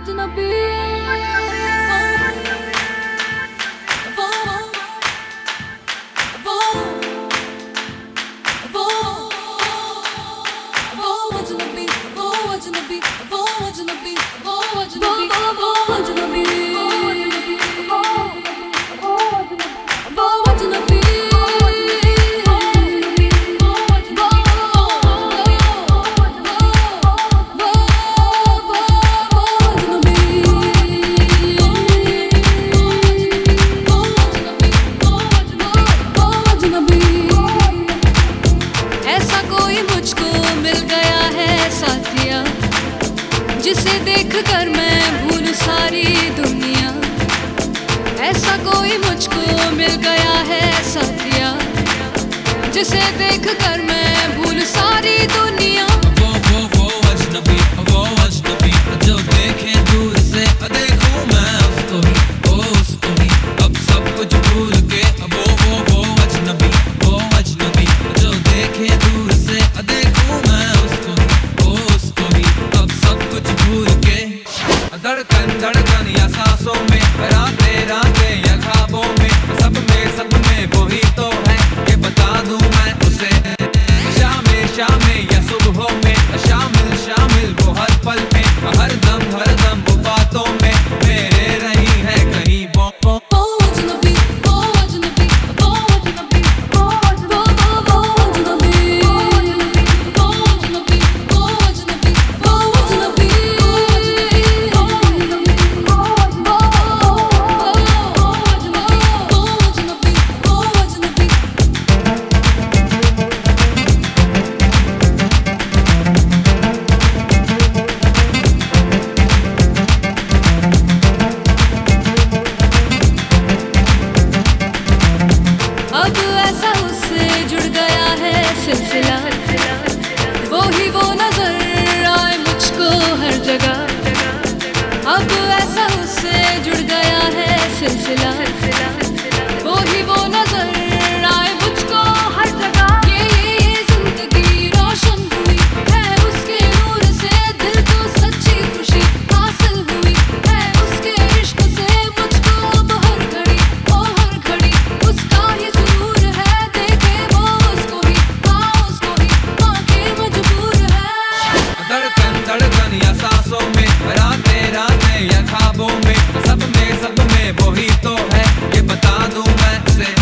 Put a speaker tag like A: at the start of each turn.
A: जिसे मुझको मिल गया है सत्या जिसे देख कर मैं भूल सारी दुनिया। सिलसिला वो
B: शामिल शामिल वो या पल में। हर दम हर दम वो मैं में